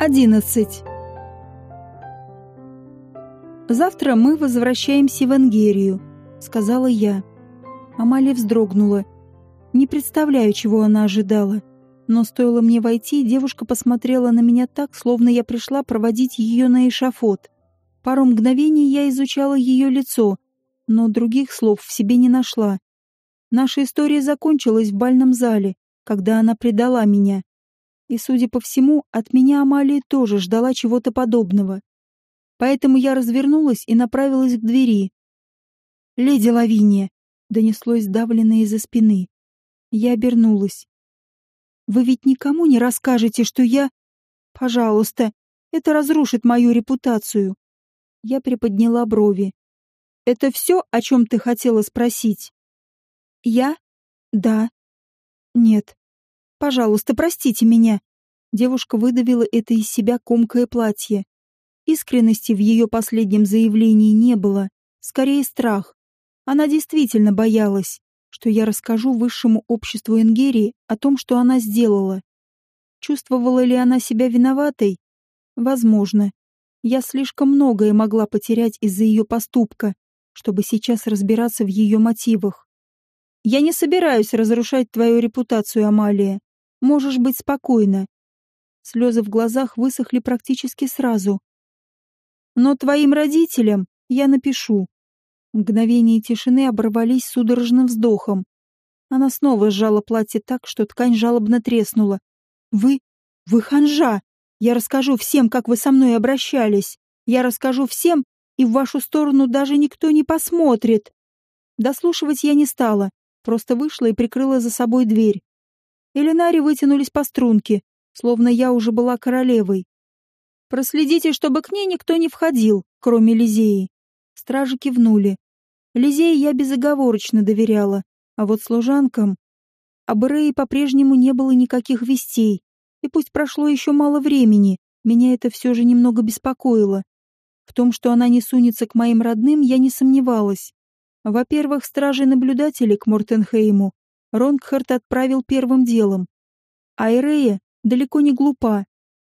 11. «Завтра мы возвращаемся в Энгерию», — сказала я. Амалия вздрогнула. Не представляю, чего она ожидала. Но стоило мне войти, девушка посмотрела на меня так, словно я пришла проводить ее на эшафот. Пару мгновений я изучала ее лицо, но других слов в себе не нашла. Наша история закончилась в бальном зале, когда она предала меня. И, судя по всему, от меня Амалия тоже ждала чего-то подобного. Поэтому я развернулась и направилась к двери. «Леди Лавиния!» — донеслось давленное из-за спины. Я обернулась. «Вы ведь никому не расскажете, что я...» «Пожалуйста, это разрушит мою репутацию». Я приподняла брови. «Это все, о чем ты хотела спросить?» «Я? Да. Нет. Пожалуйста, простите меня. Девушка выдавила это из себя комкое платье. Искренности в ее последнем заявлении не было, скорее страх. Она действительно боялась, что я расскажу высшему обществу Энгерии о том, что она сделала. Чувствовала ли она себя виноватой? Возможно. Я слишком многое могла потерять из-за ее поступка, чтобы сейчас разбираться в ее мотивах. Я не собираюсь разрушать твою репутацию, Амалия. Можешь быть спокойна. Слезы в глазах высохли практически сразу. Но твоим родителям я напишу. Мгновения тишины оборвались судорожным вздохом. Она снова сжала платье так, что ткань жалобно треснула. «Вы... вы ханжа! Я расскажу всем, как вы со мной обращались. Я расскажу всем, и в вашу сторону даже никто не посмотрит». Дослушивать я не стала, просто вышла и прикрыла за собой дверь. Элинари вытянулись по струнке, словно я уже была королевой. Проследите, чтобы к ней никто не входил, кроме Лизеи. Стражи кивнули. Лизее я безоговорочно доверяла, а вот служанкам... Об Ирее по-прежнему не было никаких вестей, и пусть прошло еще мало времени, меня это все же немного беспокоило. В том, что она не сунется к моим родным, я не сомневалась. Во-первых, стражи-наблюдатели к Мортенхейму Ронгхард отправил первым делом. А Ирея далеко не глупа.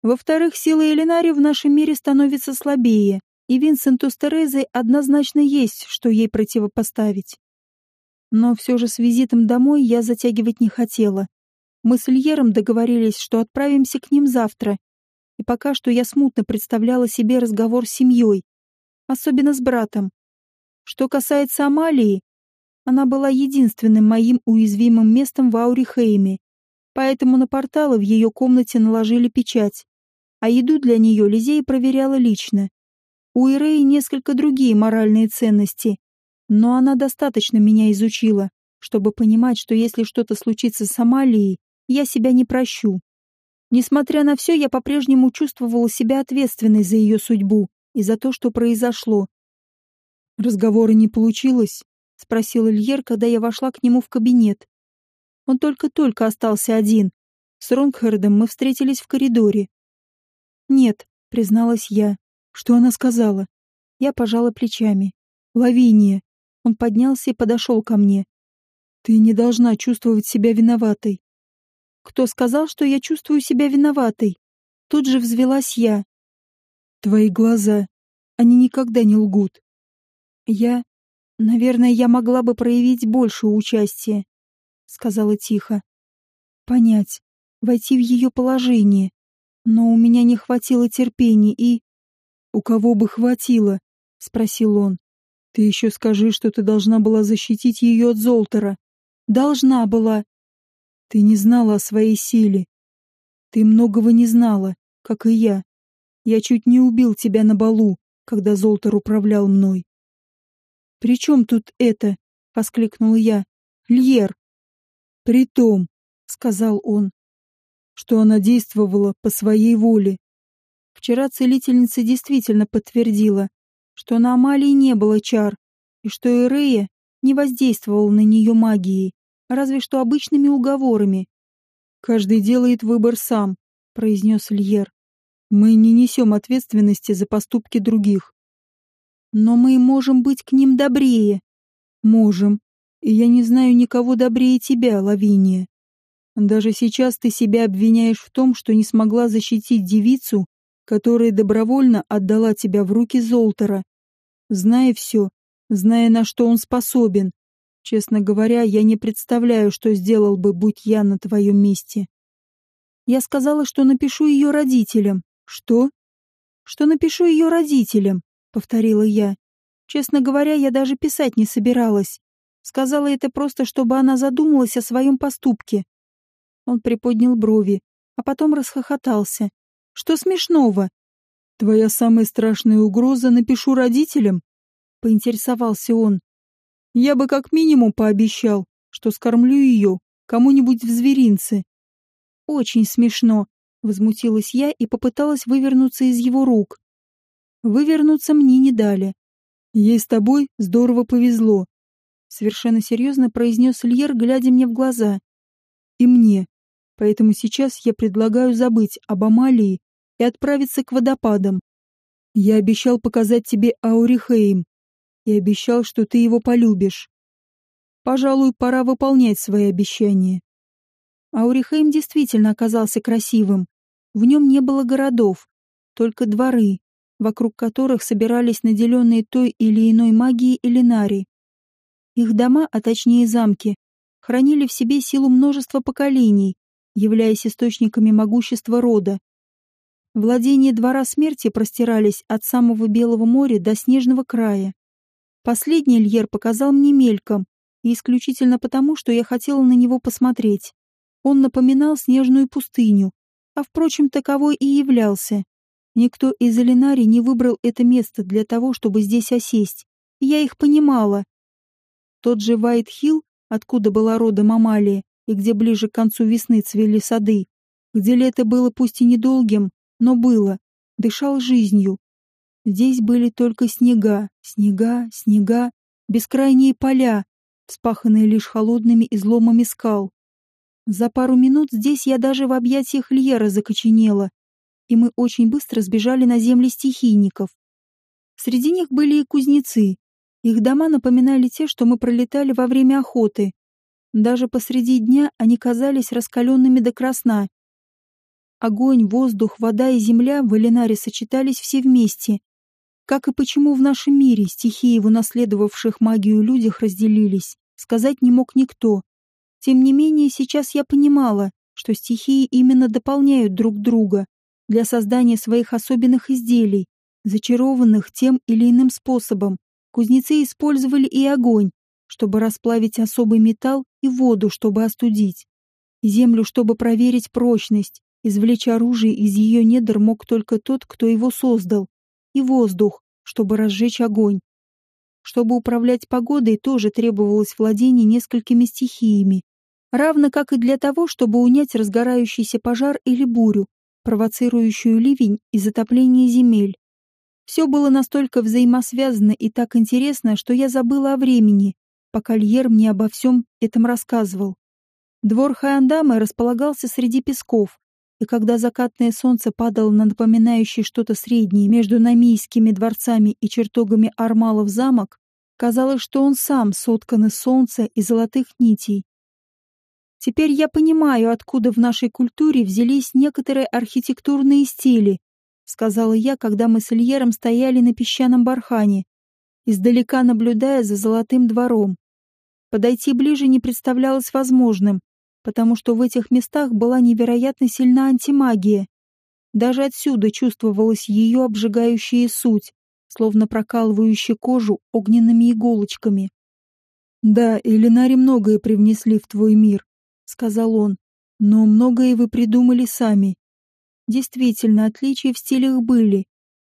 Во-вторых, сила Элинари в нашем мире становится слабее, и Винсенту с Терезой однозначно есть, что ей противопоставить. Но все же с визитом домой я затягивать не хотела. Мы с Ильером договорились, что отправимся к ним завтра, и пока что я смутно представляла себе разговор с семьей, особенно с братом. Что касается Амалии, она была единственным моим уязвимым местом в Аурихейме, поэтому на порталы в ее комнате наложили печать, а еду для нее Лизей проверяла лично. У Иреи несколько другие моральные ценности, но она достаточно меня изучила, чтобы понимать, что если что-то случится с Амалией, я себя не прощу. Несмотря на все, я по-прежнему чувствовала себя ответственной за ее судьбу и за то, что произошло. Разговора не получилось, — спросил Ильер, когда я вошла к нему в кабинет. Он только-только остался один. С Ронгхардом мы встретились в коридоре. «Нет», — призналась я. «Что она сказала?» Я пожала плечами. «Лавиния». Он поднялся и подошел ко мне. «Ты не должна чувствовать себя виноватой». «Кто сказал, что я чувствую себя виноватой?» Тут же взвелась я. «Твои глаза. Они никогда не лгут». Я Наверное, я могла бы проявить больше участия, сказала тихо. Понять, войти в ее положение. Но у меня не хватило терпения и... У кого бы хватило? Спросил он. Ты еще скажи, что ты должна была защитить ее от Золтера. Должна была. Ты не знала о своей силе. Ты многого не знала, как и я. Я чуть не убил тебя на балу, когда Золтер управлял мной. «При чем тут это?» — воскликнул я. «Льер!» «При том», — сказал он, — «что она действовала по своей воле». Вчера целительница действительно подтвердила, что на Амалии не было чар, и что Эрея не воздействовал на нее магией, разве что обычными уговорами. «Каждый делает выбор сам», — произнес Льер. «Мы не несем ответственности за поступки других. Но мы можем быть к ним добрее. Можем. И я не знаю никого добрее тебя, Лавиния. Даже сейчас ты себя обвиняешь в том, что не смогла защитить девицу, которая добровольно отдала тебя в руки Золтера. Зная все, зная, на что он способен. Честно говоря, я не представляю, что сделал бы, будь я на твоем месте. Я сказала, что напишу ее родителям. Что? Что напишу ее родителям, повторила я. Честно говоря, я даже писать не собиралась. Сказала это просто, чтобы она задумалась о своем поступке. Он приподнял брови, а потом расхохотался. Что смешного? Твоя самая страшная угроза напишу родителям? Поинтересовался он. Я бы как минимум пообещал, что скормлю ее кому-нибудь в зверинце. Очень смешно, возмутилась я и попыталась вывернуться из его рук. Вывернуться мне не дали. Ей с тобой здорово повезло, совершенно серьезно произнес Льер, глядя мне в глаза. И мне. Поэтому сейчас я предлагаю забыть об Амалии и отправиться к водопадам. Я обещал показать тебе Аурихейм и обещал, что ты его полюбишь. Пожалуй, пора выполнять свои обещания. Аурихейм действительно оказался красивым. В нем не было городов, только дворы, вокруг которых собирались наделенные той или иной магией Элинари. Их дома, а точнее замки, хранили в себе силу множества поколений, являясь источниками могущества рода. Владения двора смерти простирались от самого Белого моря до Снежного края. Последний Льер показал мне мельком, и исключительно потому, что я хотела на него посмотреть. Он напоминал снежную пустыню, а, впрочем, таковой и являлся. Никто из Элинари не выбрал это место для того, чтобы здесь осесть. Я их понимала. Тот же Вайт-Хилл, откуда была родом Амалия, и где ближе к концу весны цвели сады, где лето было пусть и недолгим, но было, дышал жизнью. Здесь были только снега, снега, снега, бескрайние поля, вспаханные лишь холодными изломами скал. За пару минут здесь я даже в объятиях Льера закоченела, и мы очень быстро сбежали на земли стихийников. Среди них были и кузнецы. Их дома напоминали те, что мы пролетали во время охоты. Даже посреди дня они казались раскаленными до красна. Огонь, воздух, вода и земля в Элинаре сочетались все вместе. Как и почему в нашем мире стихии в унаследовавших магию людях разделились, сказать не мог никто. Тем не менее, сейчас я понимала, что стихии именно дополняют друг друга для создания своих особенных изделий, зачарованных тем или иным способом. Кузнецы использовали и огонь, чтобы расплавить особый металл, и воду, чтобы остудить. Землю, чтобы проверить прочность, извлечь оружие из ее недр мог только тот, кто его создал. И воздух, чтобы разжечь огонь. Чтобы управлять погодой, тоже требовалось владение несколькими стихиями. Равно как и для того, чтобы унять разгорающийся пожар или бурю, провоцирующую ливень и затопление земель. Все было настолько взаимосвязано и так интересно, что я забыла о времени, пока Льер мне обо всем этом рассказывал. Двор Хайандамы располагался среди песков, и когда закатное солнце падало на напоминающий что-то среднее между намийскими дворцами и чертогами Армалов замок, казалось, что он сам соткан из солнца и золотых нитей. Теперь я понимаю, откуда в нашей культуре взялись некоторые архитектурные стили, сказала я, когда мы с Ильером стояли на песчаном бархане, издалека наблюдая за золотым двором. Подойти ближе не представлялось возможным, потому что в этих местах была невероятно сильна антимагия. Даже отсюда чувствовалась ее обжигающая суть, словно прокалывающая кожу огненными иголочками. «Да, Элинари многое привнесли в твой мир», — сказал он, — «но многое вы придумали сами». Действительно, отличия в стилях были.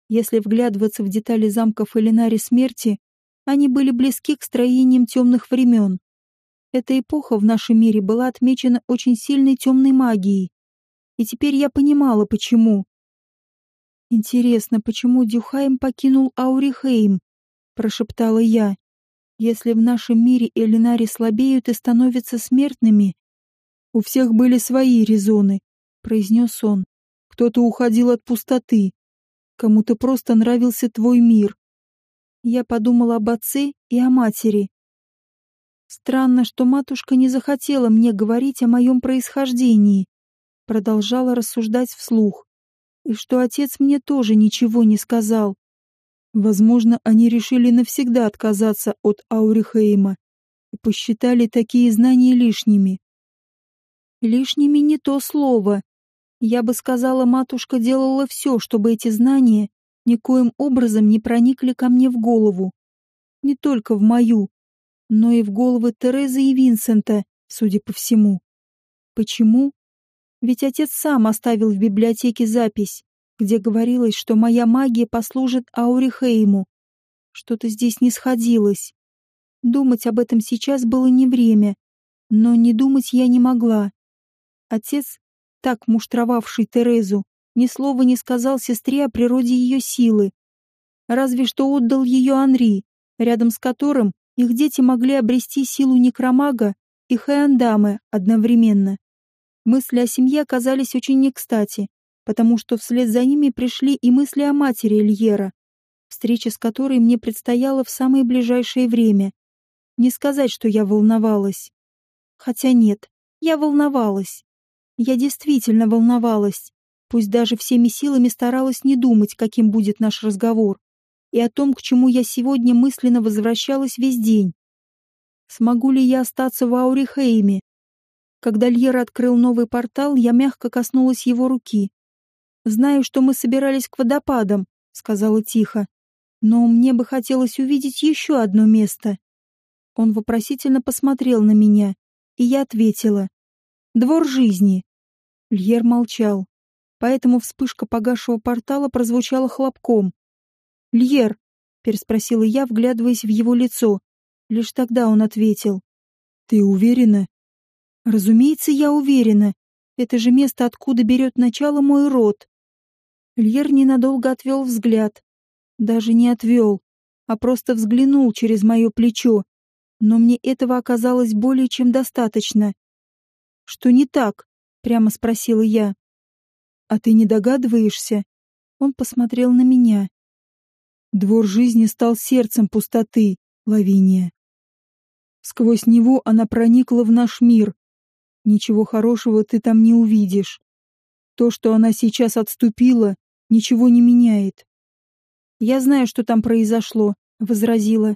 Если вглядываться в детали замков Элинари смерти, они были близки к строениям темных времен. Эта эпоха в нашем мире была отмечена очень сильной темной магией. И теперь я понимала, почему. «Интересно, почему Дюхайм покинул Аурихейм?» — прошептала я. «Если в нашем мире Элинари слабеют и становятся смертными...» «У всех были свои резоны», — произнес он. «Кто-то уходил от пустоты. Кому-то просто нравился твой мир. Я подумала об отце и о матери. Странно, что матушка не захотела мне говорить о моем происхождении. Продолжала рассуждать вслух. и что отец мне тоже ничего не сказал. Возможно, они решили навсегда отказаться от Аурихейма и посчитали такие знания лишними. Лишними не то слово. Я бы сказала, матушка делала все, чтобы эти знания никоим образом не проникли ко мне в голову. Не только в мою, но и в головы Терезы и Винсента, судя по всему. Почему? Ведь отец сам оставил в библиотеке запись, где говорилось, что моя магия послужит Аурихейму. Что-то здесь не сходилось. Думать об этом сейчас было не время, но не думать я не могла. Отец, так муштровавший Терезу, ни слова не сказал сестре о природе ее силы. Разве что отдал ее Анри, рядом с которым их дети могли обрести силу некромага и Хэандамы одновременно. Мысли о семье оказались очень не кстати, потому что вслед за ними пришли и мысли о матери Эльера, встреча с которой мне предстояла в самое ближайшее время. Не сказать, что я волновалась. Хотя нет, я волновалась. Я действительно волновалась, пусть даже всеми силами старалась не думать, каким будет наш разговор, и о том, к чему я сегодня мысленно возвращалась весь день. Смогу ли я остаться в Аурихейме? Когда Льер открыл новый портал, я мягко коснулась его руки. «Знаю, что мы собирались к водопадам», — сказала тихо. «Но мне бы хотелось увидеть еще одно место». Он вопросительно посмотрел на меня, и я ответила. «Двор жизни». Льер молчал, поэтому вспышка погасшего портала прозвучала хлопком. «Льер», — переспросила я, вглядываясь в его лицо. Лишь тогда он ответил. «Ты уверена?» «Разумеется, я уверена. Это же место, откуда берет начало мой род». Льер ненадолго отвел взгляд. Даже не отвел, а просто взглянул через мое плечо. Но мне этого оказалось более чем достаточно. «Что не так?» — прямо спросила я. «А ты не догадываешься?» Он посмотрел на меня. Двор жизни стал сердцем пустоты, Лавиния. Сквозь него она проникла в наш мир. Ничего хорошего ты там не увидишь. То, что она сейчас отступила, ничего не меняет. Я знаю, что там произошло, возразила.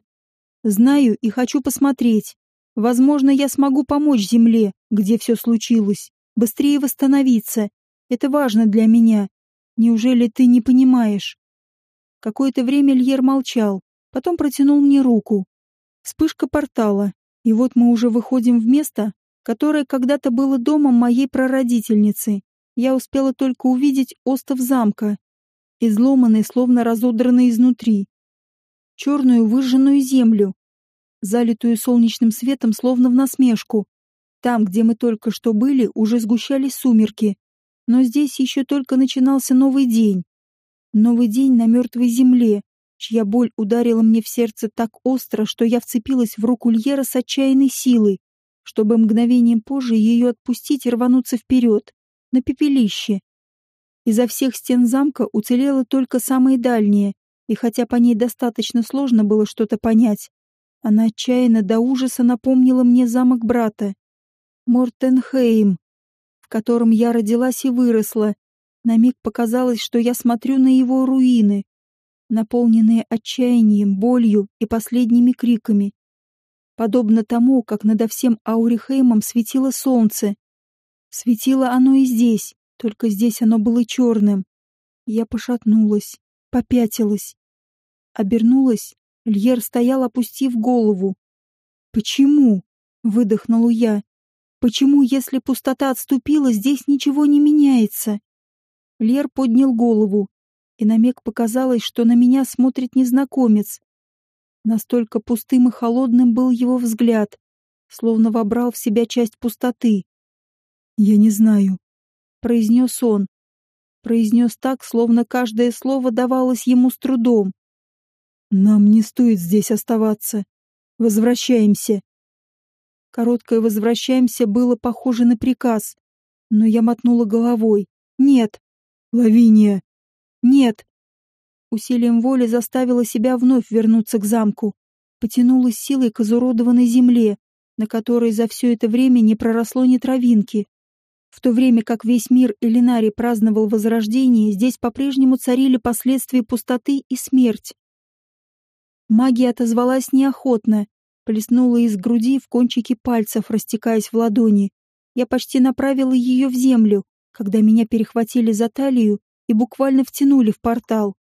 Знаю и хочу посмотреть. Возможно, я смогу помочь земле, где все случилось, быстрее восстановиться. Это важно для меня. Неужели ты не понимаешь? Какое-то время Льер молчал, потом протянул мне руку. Вспышка портала, и вот мы уже выходим в место, которое когда-то было домом моей прародительницы. Я успела только увидеть остов замка, изломанный, словно разодранный изнутри. Черную выжженную землю, залитую солнечным светом, словно в насмешку. Там, где мы только что были, уже сгущались сумерки, но здесь еще только начинался новый день. Новый день на мертвой земле, чья боль ударила мне в сердце так остро, что я вцепилась в руку Льера с отчаянной силой, чтобы мгновением позже ее отпустить и рвануться вперед, на пепелище. Изо всех стен замка уцелела только самая дальняя, и хотя по ней достаточно сложно было что-то понять, она отчаянно до ужаса напомнила мне замок брата, Мортенхейм, в котором я родилась и выросла. На миг показалось, что я смотрю на его руины, наполненные отчаянием, болью и последними криками. Подобно тому, как над всем Аурихеймом светило солнце. Светило оно и здесь, только здесь оно было черным. Я пошатнулась, попятилась. Обернулась, Льер стоял, опустив голову. «Почему?» — выдохнула я. «Почему, если пустота отступила, здесь ничего не меняется?» Льер поднял голову, и на миг показалось, что на меня смотрит незнакомец. Настолько пустым и холодным был его взгляд, словно вобрал в себя часть пустоты. «Я не знаю», — произнес он. Произнес так, словно каждое слово давалось ему с трудом. «Нам не стоит здесь оставаться. Возвращаемся». Короткое «возвращаемся» было похоже на приказ, но я мотнула головой. «Нет». «Лавиния!» Нет. Усилием воли заставила себя вновь вернуться к замку. Потянулась силой к изуродованной земле, на которой за все это время не проросло ни травинки. В то время как весь мир Элинари праздновал возрождение, здесь по-прежнему царили последствия пустоты и смерть. Магия отозвалась неохотно, плеснула из груди в кончики пальцев, растекаясь в ладони. Я почти направила ее в землю, когда меня перехватили за талию и буквально втянули в портал.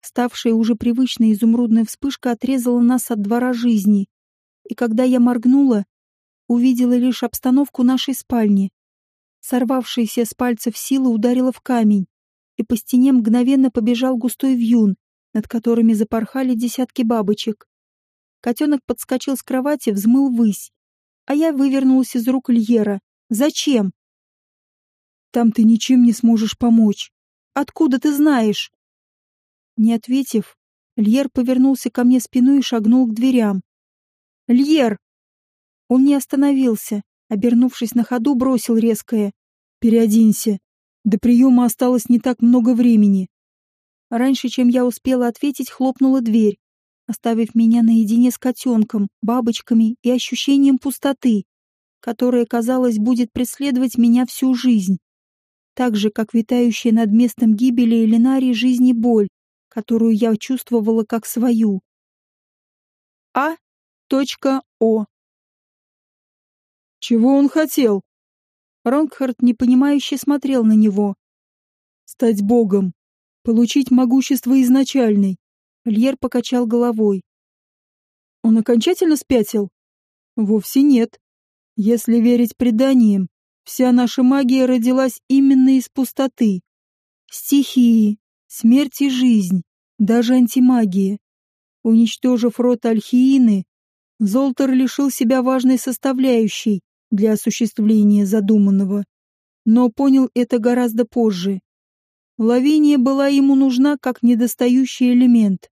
Ставшая уже привычная изумрудная вспышка отрезала нас от двора жизни, и когда я моргнула, увидела лишь обстановку нашей спальни. Сорвавшаяся с пальцев сила ударила в камень, и по стене мгновенно побежал густой вьюн, над которыми запорхали десятки бабочек. Котенок подскочил с кровати, взмыл ввысь, а я вывернулась из рук Льера. «Зачем?» «Там ты ничем не сможешь помочь. Откуда ты знаешь?» Не ответив, Льер повернулся ко мне спиной и шагнул к дверям. «Льер!» Он не остановился, обернувшись на ходу, бросил резкое. «Переоденься. До приема осталось не так много времени». Раньше, чем я успела ответить, хлопнула дверь, оставив меня наедине с котенком, бабочками и ощущением пустоты, которое, казалось, будет преследовать меня всю жизнь. Так же, как витающая над местом гибели Элинарии жизни боль, которую я чувствовала как свою. А. О. Чего он хотел? Ронгхард непонимающе смотрел на него. Стать богом. Получить могущество изначальной. Льер покачал головой. Он окончательно спятил? Вовсе нет. Если верить преданиям, вся наша магия родилась именно из пустоты. Стихии, смерть и жизнь, даже антимагия. Уничтожив род Альхиины, Золтер лишил себя важной составляющей, для осуществления задуманного, но понял это гораздо позже. Лавиния была ему нужна как недостающий элемент.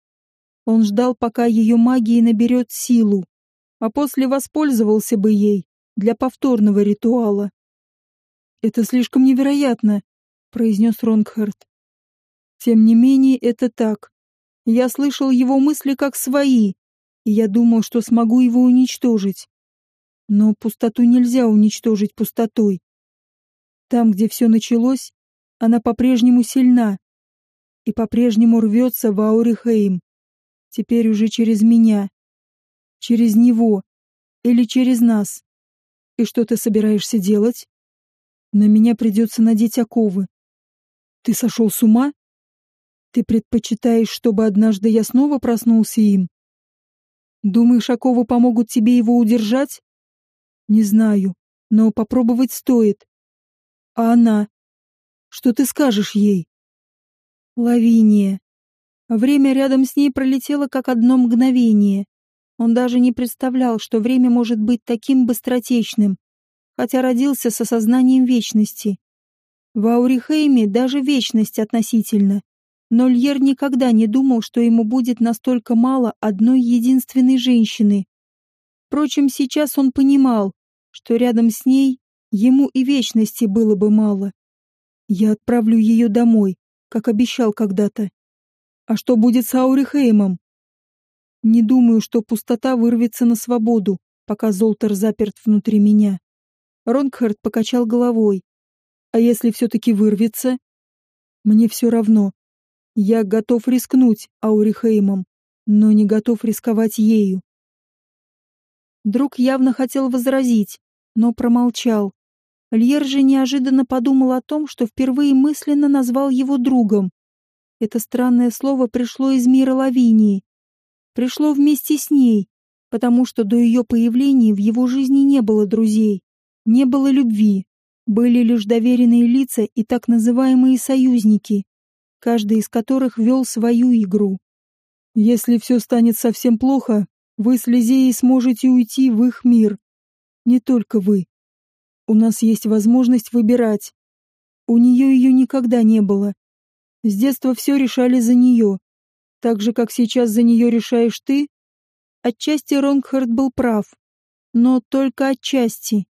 Он ждал, пока ее магия наберет силу, а после воспользовался бы ей для повторного ритуала. «Это слишком невероятно», — произнес Ронгхард. «Тем не менее, это так. Я слышал его мысли как свои, и я думал, что смогу его уничтожить. Но пустоту нельзя уничтожить пустотой. Там, где все началось, она по-прежнему сильна и по-прежнему рвется в Аурихейм. Теперь уже через меня, через него или через нас. И что ты собираешься делать? На меня придется надеть оковы. Ты сошел с ума? Ты предпочитаешь, чтобы однажды я снова проснулся им? Думаешь, оковы помогут тебе его удержать? Не знаю, но попробовать стоит. А она? Что ты скажешь ей? Лавиния. Время рядом с ней пролетело как одно мгновение. Он даже не представлял, что время может быть таким быстротечным, хотя родился с осознанием вечности. В Аурихейме даже вечность относительно. Но Льер никогда не думал, что ему будет настолько мало одной единственной женщины. Впрочем, сейчас он понимал, что рядом с ней ему и вечности было бы мало. Я отправлю ее домой, как обещал когда-то. А что будет с Аурихеймом? Не думаю, что пустота вырвется на свободу, пока Золтер заперт внутри меня. Ронкхард покачал головой. А если все-таки вырвется? Мне все равно. Я готов рискнуть Аурихеймом, но не готов рисковать ею. Друг явно хотел возразить, но промолчал. Льер же неожиданно подумал о том, что впервые мысленно назвал его другом. Это странное слово пришло из мира Лавинии. Пришло вместе с ней, потому что до ее появления в его жизни не было друзей, не было любви, были лишь доверенные лица и так называемые союзники, каждый из которых вел свою игру. Если все станет совсем плохо, вы с Лизеей сможете уйти в их мир, не только вы. У нас есть возможность выбирать. У нее ее никогда не было. С детства все решали за нее. Так же, как сейчас за нее решаешь ты. Отчасти Ронгхард был прав. Но только отчасти.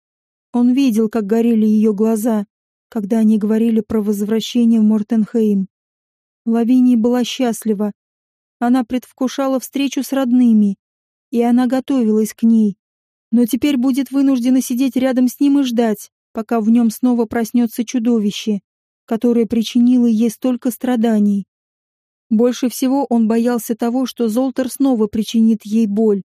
Он видел, как горели ее глаза, когда они говорили про возвращение в Мортенхейм. Лавиния была счастлива. Она предвкушала встречу с родными, и она готовилась к ней но теперь будет вынуждена сидеть рядом с ним и ждать, пока в нем снова проснется чудовище, которое причинило ей столько страданий. Больше всего он боялся того, что Золтер снова причинит ей боль,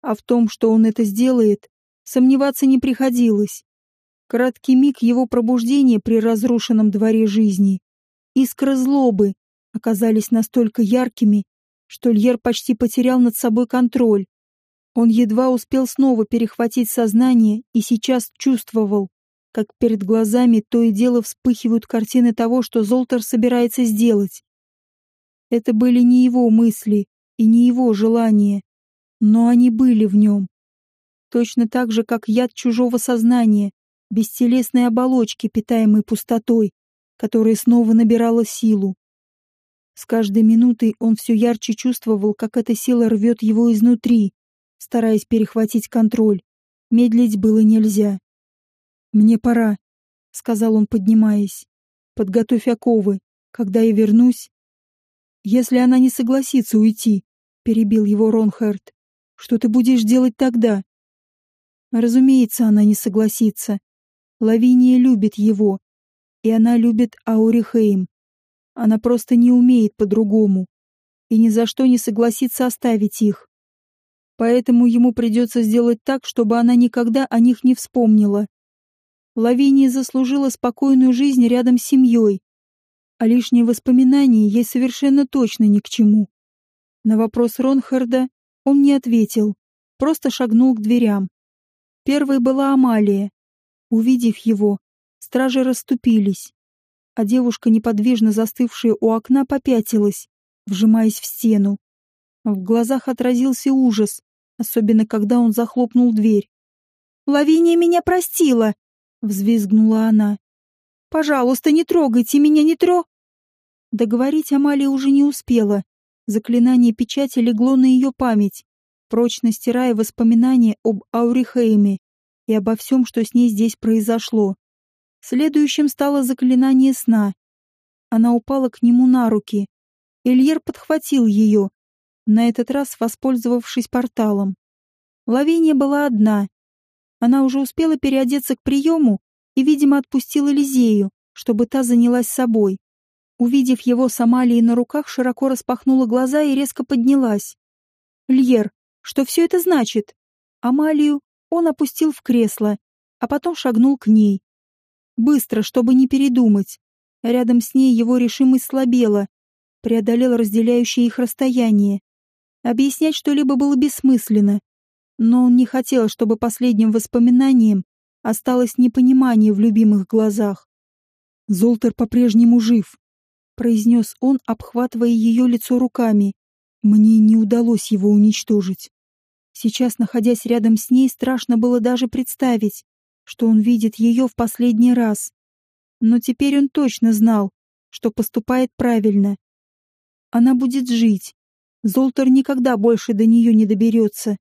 а в том, что он это сделает, сомневаться не приходилось. Краткий миг его пробуждения при разрушенном дворе жизни, искры злобы оказались настолько яркими, что Льер почти потерял над собой контроль. Он едва успел снова перехватить сознание и сейчас чувствовал, как перед глазами то и дело вспыхивают картины того, что Золтер собирается сделать. Это были не его мысли и не его желания, но они были в нем. Точно так же, как яд чужого сознания, бестелесной оболочки, питаемой пустотой, которая снова набирала силу. С каждой минутой он все ярче чувствовал, как эта сила рвет его изнутри, стараясь перехватить контроль. Медлить было нельзя. «Мне пора», — сказал он, поднимаясь. «Подготовь оковы. Когда я вернусь, если она не согласится уйти, перебил его Ронхард, что ты будешь делать тогда? Разумеется, она не согласится. Лавиния любит его, и она любит Аурихейм. Она просто не умеет по-другому и ни за что не согласится оставить их. Поэтому ему придется сделать так, чтобы она никогда о них не вспомнила. Лавиния заслужила спокойную жизнь рядом с семьей, а лишние воспоминания ей совершенно точно ни к чему. На вопрос Ронхарда он не ответил, просто шагнул к дверям. Первой была Амалия. Увидев его, стражи расступились, а девушка, неподвижно застывшая у окна, попятилась, вжимаясь в стену. В глазах отразился ужас, особенно когда он захлопнул дверь. «Лавиния меня простила!» — взвизгнула она. «Пожалуйста, не трогайте меня, не тро...» Договорить Амалия уже не успела. Заклинание печати легло на ее память, прочно стирая воспоминания об Аурихейме и обо всем, что с ней здесь произошло. Следующим стало заклинание сна. Она упала к нему на руки. Ильер подхватил ее, на этот раз воспользовавшись порталом. Лавиния была одна. Она уже успела переодеться к приему и, видимо, отпустила Лизею, чтобы та занялась собой. Увидев его с Амалией на руках, широко распахнула глаза и резко поднялась. «Льер, что все это значит?» Амалию он опустил в кресло, а потом шагнул к ней. Быстро, чтобы не передумать. Рядом с ней его решимость слабела, преодолел разделяющее их расстояние. Объяснять что-либо было бессмысленно, но он не хотел, чтобы последним воспоминанием осталось непонимание в любимых глазах. Золтер по-прежнему жив, произнес он, обхватывая ее лицо руками. Мне не удалось его уничтожить. Сейчас, находясь рядом с ней, страшно было даже представить, что он видит ее в последний раз. Но теперь он точно знал, что поступает правильно. Она будет жить. Золтер никогда больше до нее не доберется.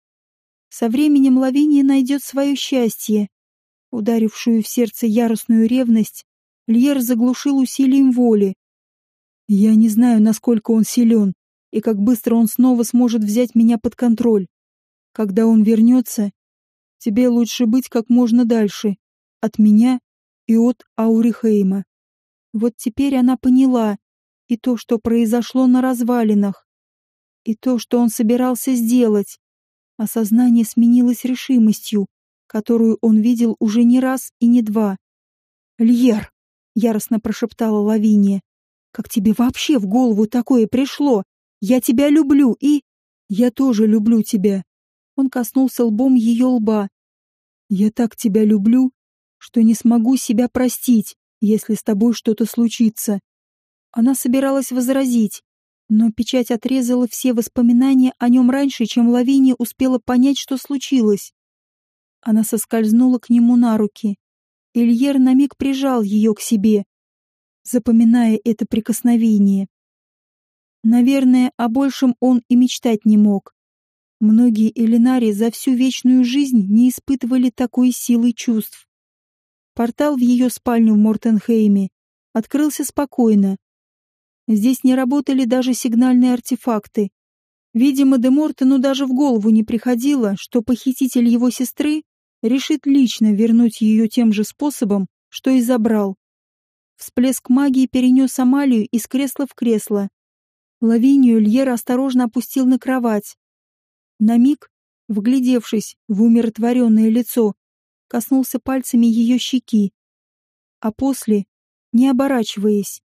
Со временем Лавиния найдет свое счастье. Ударившую в сердце яростную ревность, Льер заглушил усилием воли, я не знаю, насколько он силен и как быстро он снова сможет взять меня под контроль. Когда он вернется, тебе лучше быть как можно дальше. От меня и от Аурихейма. Вот теперь она поняла и то, что произошло на развалинах, и то, что он собирался сделать. Осознание сменилось решимостью, которую он видел уже не раз и не два. «Льер!» — яростно прошептала Лавиния. Как тебе вообще в голову такое пришло? Я тебя люблю и... Я тоже люблю тебя. Он коснулся лбом ее лба. Я так тебя люблю, что не смогу себя простить, если с тобой что-то случится. Она собиралась возразить, но печать отрезала все воспоминания о нем раньше, чем Лавиния успела понять, что случилось. Она соскользнула к нему на руки. Ильер на миг прижал ее к себе, запоминая это прикосновение. Наверное, о большем он и мечтать не мог. Многие Элинари за всю вечную жизнь не испытывали такой силы чувств. Портал в ее спальню в Мортенхейме открылся спокойно. Здесь не работали даже сигнальные артефакты. Видимо, де Мортену даже в голову не приходило, что похититель его сестры решит лично вернуть ее тем же способом, что и забрал. Всплеск магии перенес Амалию из кресла в кресло. Лавинию Льер осторожно опустил на кровать. На миг, вглядевшись в умиротворенное лицо, коснулся пальцами ее щеки. А после, не оборачиваясь,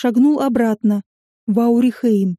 шагнул обратно, в Аурихейм.